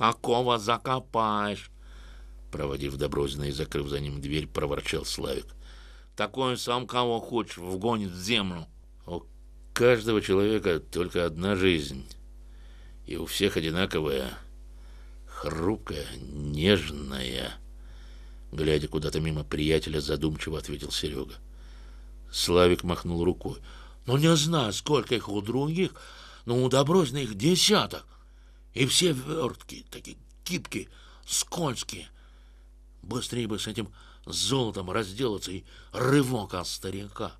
«Такого закопаешь!» Проводив Доброзина и закрыв за ним дверь, проворчал Славик. «Такой сам кого хочешь вгонит в землю!» «У каждого человека только одна жизнь, и у всех одинаковая, хрупкая, нежная!» Глядя куда-то мимо приятеля, задумчиво ответил Серега. Славик махнул рукой. «Ну, не знаю, сколько их у других, но у Доброзина десяток. И все вертки, такие кипки, скользкие. Быстрее бы с этим золотом разделаться и рывок от старика.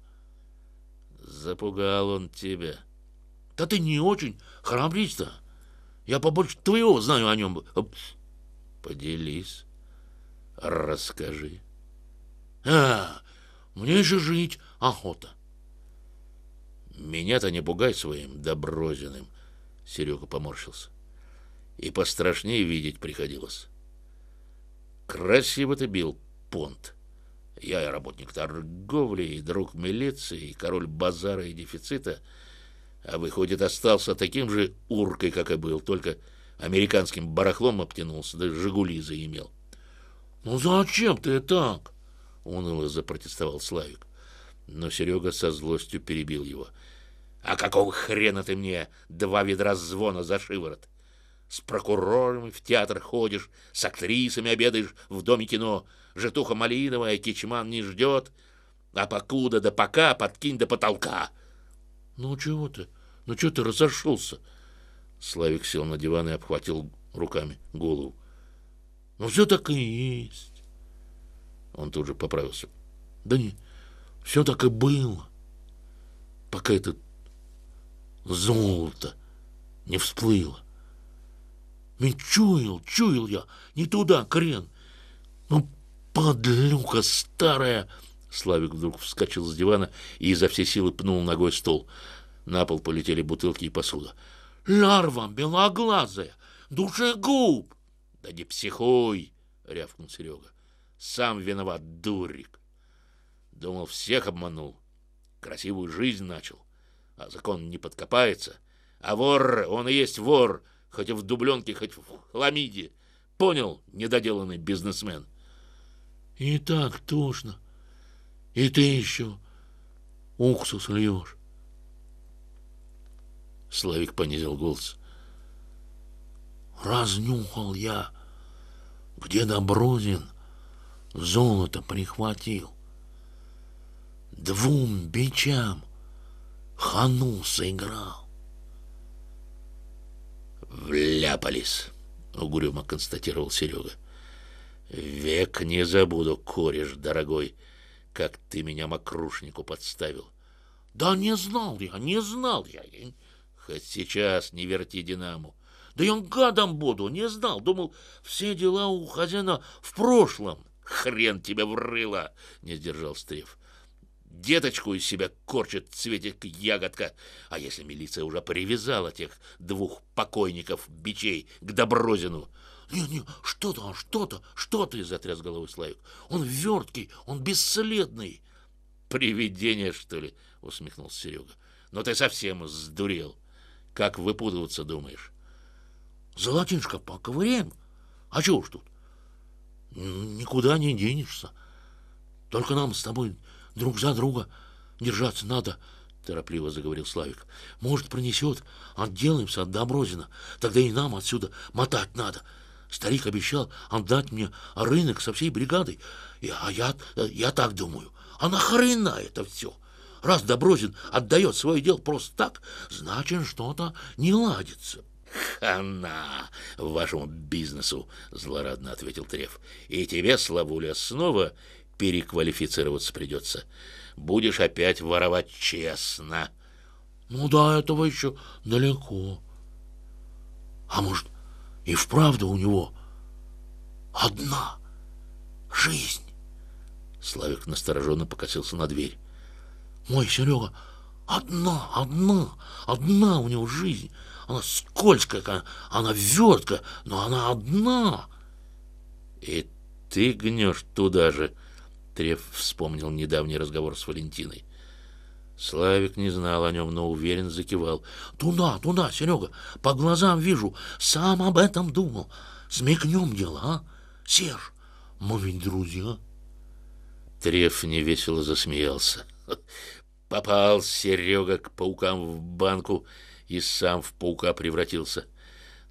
Запугал он тебя. Да ты не очень храбрись-то. Я побольше твоего знаю о нем. Поделись, расскажи. А, мне еще жить охота. Меня-то не пугай своим доброзиным, Серега поморщился и пострашнее видеть приходилось. Красиво ты бил, понт. Я и работник торговли, и друг милиции, и король базара и дефицита, а выходит, остался таким же уркой, как и был, только американским барахлом обтянулся, да «Жигули» заимел. «Ну зачем ты так?» — уныло запротестовал Славик. Но Серега со злостью перебил его. «А какого хрена ты мне два ведра звона за шиворот? С прокурорами в театр ходишь, с актрисами обедаешь в доме кино. Житуха малиновая, кичман не ждет. А покуда да пока подкинь до потолка. Ну чего ты? Ну чего ты разошелся? Славик сел на диван и обхватил руками голову. Ну все так и есть. Он тут же поправился. Да не, все так и было. Пока это золото не всплыло. Ведь чуял, чуял я, не туда, крен. Ну, подлюка старая!» Славик вдруг вскочил с дивана и изо всей силы пнул ногой стол. На пол полетели бутылки и посуда. «Ларва белоглазая! Душегуб!» «Да не психуй!» — рявкнул Серега. «Сам виноват, дурик!» Думал, всех обманул. Красивую жизнь начал. А закон не подкопается. А вор, он и есть вор, хоть в дубленке, хоть в хламиде. Понял, недоделанный бизнесмен? И так тошно. И ты еще уксус льешь. Славик понизил голос. Разнюхал я, где Доброзин золото прихватил. Двум бичам хану сыграл. «Вляпались», — угрюмо констатировал Серега. «Век не забуду, кореш, дорогой, как ты меня мокрушнику подставил». «Да не знал я, не знал я». «Хоть сейчас не верти динаму». «Да я гадом буду, не знал, думал, все дела у хозяина в прошлом». «Хрен тебя врыло!» — не сдержал Стрев деточку из себя корчит цветик ягодка. А если милиция уже привязала тех двух покойников бичей к Доброзину? «Не-не, что-то, что-то, что ты?» — затряс головой Славик. «Он верткий, он бесследный». «Привидение, что ли?» — усмехнулся Серега. «Но ты совсем сдурел. Как выпутываться думаешь?» «Золотишко поковыряем? А чего уж тут? Никуда не денешься. Только нам с тобой друг за друга держаться надо, — торопливо заговорил Славик. Может, пронесет, отделаемся от Доброзина, тогда и нам отсюда мотать надо. Старик обещал отдать мне рынок со всей бригадой, а я, я так думаю. А нахрена это все? Раз Доброзин отдает свое дело просто так, значит, что-то не ладится. «Хана вашему бизнесу!» — злорадно ответил Треф. «И тебе, Славуля, снова переквалифицироваться придется. Будешь опять воровать честно. Ну да, этого еще далеко. А может, и вправду у него одна жизнь? Славик настороженно покосился на дверь. Мой Серега, одна, одна, одна у него жизнь. Она скользкая, она верткая, но она одна. И ты гнешь туда же, Треф вспомнил недавний разговор с Валентиной. Славик не знал о нем, но уверенно закивал. «Туда, туда, Серега, по глазам вижу, сам об этом думал. Смекнем дело, а? Серж, мы ведь друзья». Треф невесело засмеялся. Попал Серега к паукам в банку и сам в паука превратился.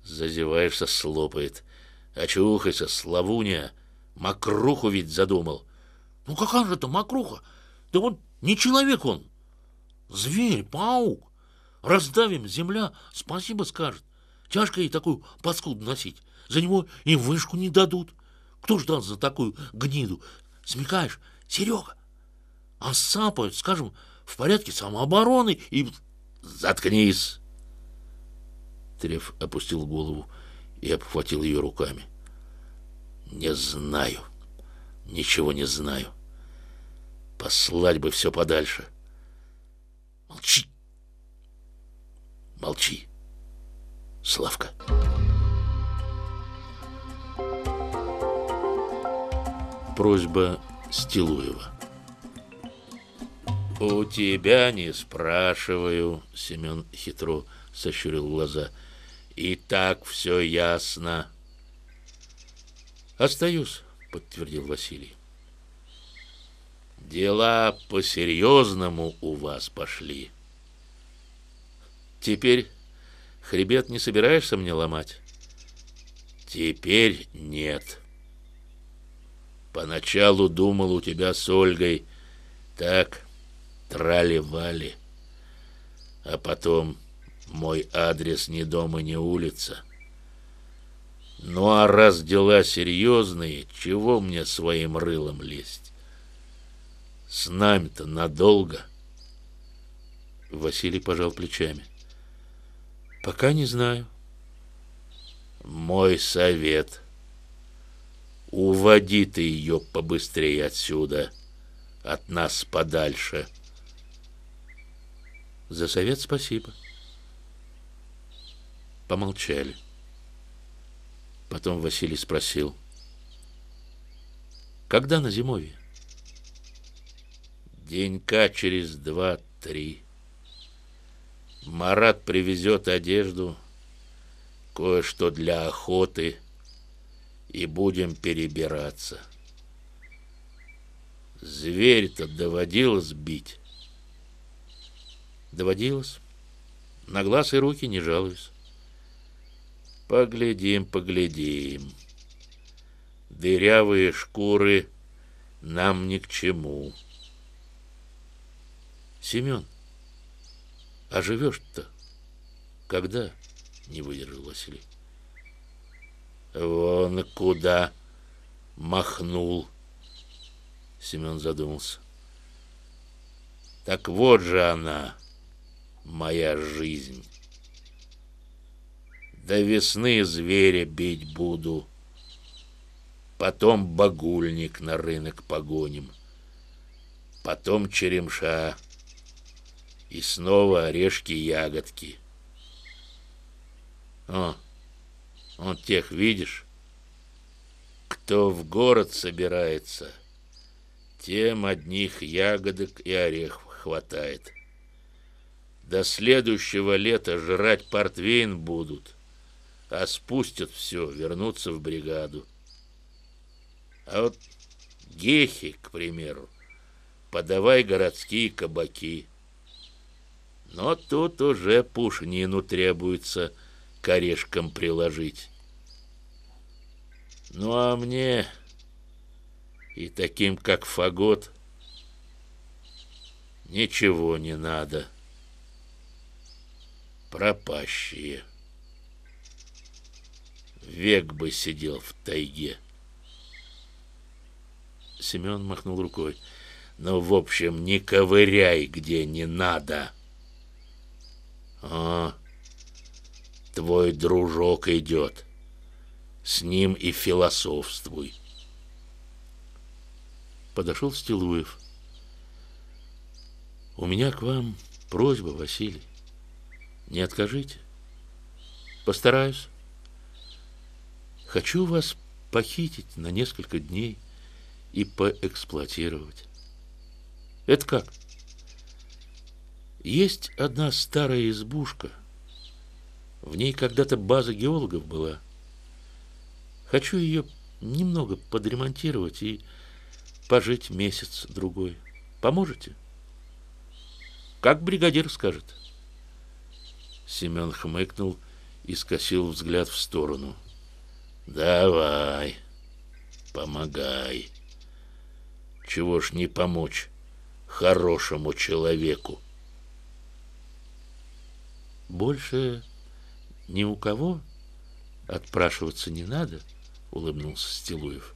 Зазеваешься, слопает. Очухайся, Славуня, мокруху ведь задумал. Ну какая же это мокруха? Да вот не человек он, Зверь, паук. Раздавим, земля спасибо скажет. Тяжко ей такую паскуду носить. За него и вышку не дадут. Кто ждал за такую гниду? Смекаешь, Серега? А сапают, скажем, в порядке самообороны и... Заткнись! Треф опустил голову и обхватил ее руками. Не знаю. Ничего не знаю. Послать бы все подальше. — Молчи. Молчи. Славка. Просьба Стилуева. «У тебя не спрашиваю», — Семен хитро сощурил глаза. «И так все ясно». «Остаюсь», — подтвердил Василий. Дела по-серьезному у вас пошли. Теперь хребет не собираешься мне ломать? Теперь нет. Поначалу думал у тебя с Ольгой так трали-вали. А потом мой адрес ни дома, ни улица. Ну а раз дела серьезные, чего мне своим рылом лезть? С нами-то надолго. Василий пожал плечами. Пока не знаю. Мой совет. Уводи ты ее побыстрее отсюда, от нас подальше. За совет спасибо. Помолчали. Потом Василий спросил. Когда на зимовье? Денька через два-три. Марат привезет одежду, кое-что для охоты, и будем перебираться. Зверь-то доводилось бить. Доводилось. На глаз и руки не жалуюсь. Поглядим, поглядим. Дырявые шкуры нам ни к чему. Семен, а живешь-то когда? Не выдержал Василий. Вон куда махнул. Семен задумался. Так вот же она, моя жизнь. До весны зверя бить буду. Потом багульник на рынок погоним. Потом черемша и снова орешки-ягодки. О, он тех видишь? Кто в город собирается, тем одних ягодок и орехов хватает. До следующего лета жрать портвейн будут, а спустят все, вернутся в бригаду. А вот гехи, к примеру, подавай городские кабаки — но тут уже пушнину требуется к орешкам приложить. Ну а мне и таким, как Фагот, ничего не надо. Пропащие. Век бы сидел в тайге. Семен махнул рукой. Ну, в общем, не ковыряй, где не надо. А, твой дружок идет. С ним и философствуй. Подошел Стилуев. У меня к вам просьба, Василий. Не откажите. Постараюсь. Хочу вас похитить на несколько дней и поэксплуатировать. Это как? Есть одна старая избушка. В ней когда-то база геологов была. Хочу ее немного подремонтировать и пожить месяц-другой. Поможете? Как бригадир скажет. Семен хмыкнул и скосил взгляд в сторону. Давай, помогай. Чего ж не помочь хорошему человеку? Больше ни у кого отпрашиваться не надо, улыбнулся Стилуев.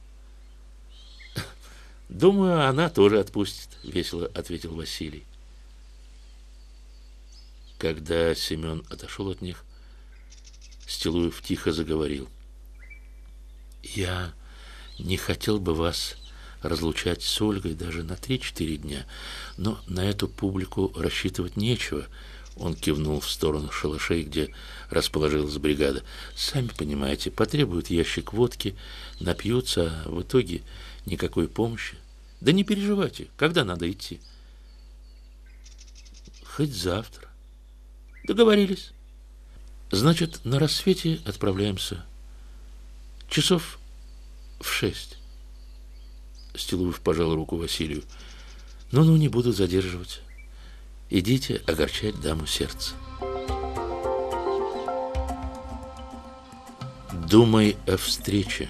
Думаю, она тоже отпустит, весело ответил Василий. Когда Семен отошел от них, Стилуев тихо заговорил. «Я не хотел бы вас разлучать с Ольгой даже на три-четыре дня, но на эту публику рассчитывать нечего». Он кивнул в сторону шалашей, где расположилась бригада. «Сами понимаете, потребуют ящик водки, напьются, а в итоге никакой помощи. Да не переживайте, когда надо идти?» «Хоть завтра». «Договорились». «Значит, на рассвете отправляемся. Часов в шесть». Стилуев пожал руку Василию. «Ну-ну, не буду задерживать. Идите огорчать даму сердца». «Думай о встрече».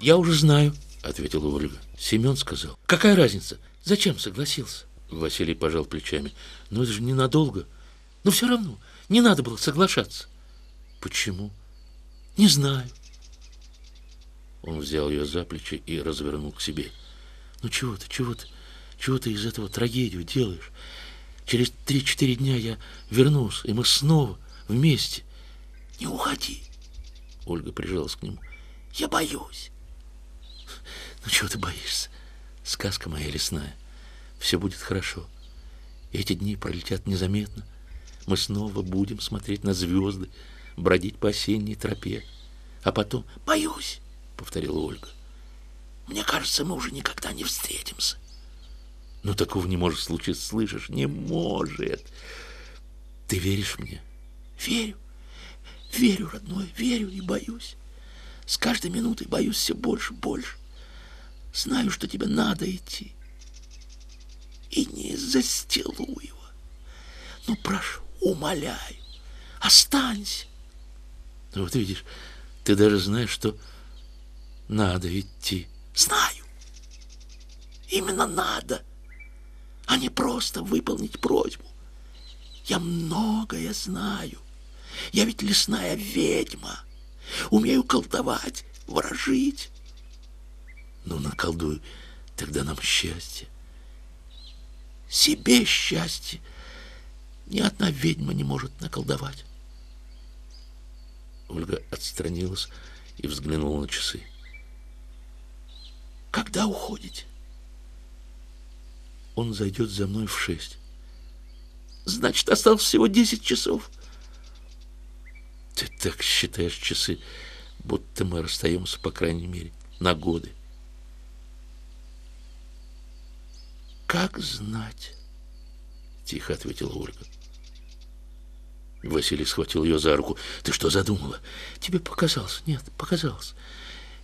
«Я уже знаю», — ответила Ольга. Семен сказал. «Какая разница? Зачем согласился?» Василий пожал плечами. «Но это же ненадолго. Но все равно не надо было соглашаться». «Почему?» «Не знаю». Он взял ее за плечи и развернул к себе. «Ну чего ты, чего ты, чего ты из этого трагедию делаешь? Через три-четыре дня я вернусь, и мы снова вместе. Не уходи!» Ольга прижалась к нему. «Я боюсь!» «Ну чего ты боишься? Сказка моя лесная. Все будет хорошо. Эти дни пролетят незаметно. Мы снова будем смотреть на звезды, бродить по осенней тропе. А потом... Боюсь!» — повторила Ольга. «Мне кажется, мы уже никогда не встретимся». «Но такого не может случиться, слышишь? Не может!» «Ты веришь мне?» «Верю. Верю, родной, верю и боюсь. С каждой минутой боюсь все больше, больше. Знаю, что тебе надо идти. И не из-за Стилуева. Ну, прошу, умоляю, останься. Ну, вот видишь, ты даже знаешь, что надо идти. Знаю. Именно надо, а не просто выполнить просьбу. Я многое знаю. Я ведь лесная ведьма. Умею колдовать, ворожить. Ну, наколдуй тогда нам счастье. Себе счастье ни одна ведьма не может наколдовать. Ольга отстранилась и взглянула на часы. Когда уходите? Он зайдет за мной в шесть. Значит, осталось всего десять часов. Ты так считаешь часы, будто мы расстаемся, по крайней мере, на годы. Как знать? Тихо ответила Ольга. Василий схватил ее за руку. Ты что задумала? Тебе показалось. Нет, показалось.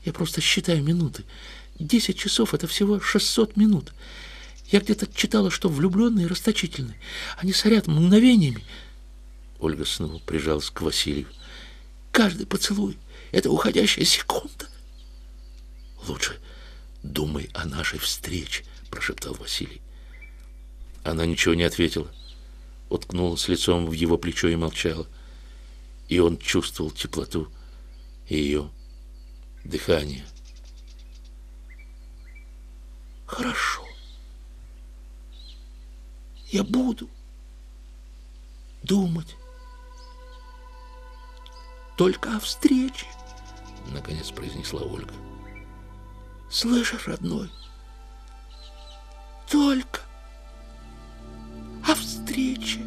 Я просто считаю минуты. Десять часов — это всего шестьсот минут. Я где-то читала, что влюбленные расточительны. Они сорят мгновениями. Ольга снова прижалась к Василию. Каждый поцелуй — это уходящая секунда. Лучше думай о нашей встрече, прошептал Василий. Она ничего не ответила. Уткнулась лицом в его плечо и молчала. И он чувствовал теплоту ее дыхание. Хорошо я буду думать только о встрече, — наконец произнесла Ольга. Слышишь, родной, только о встрече.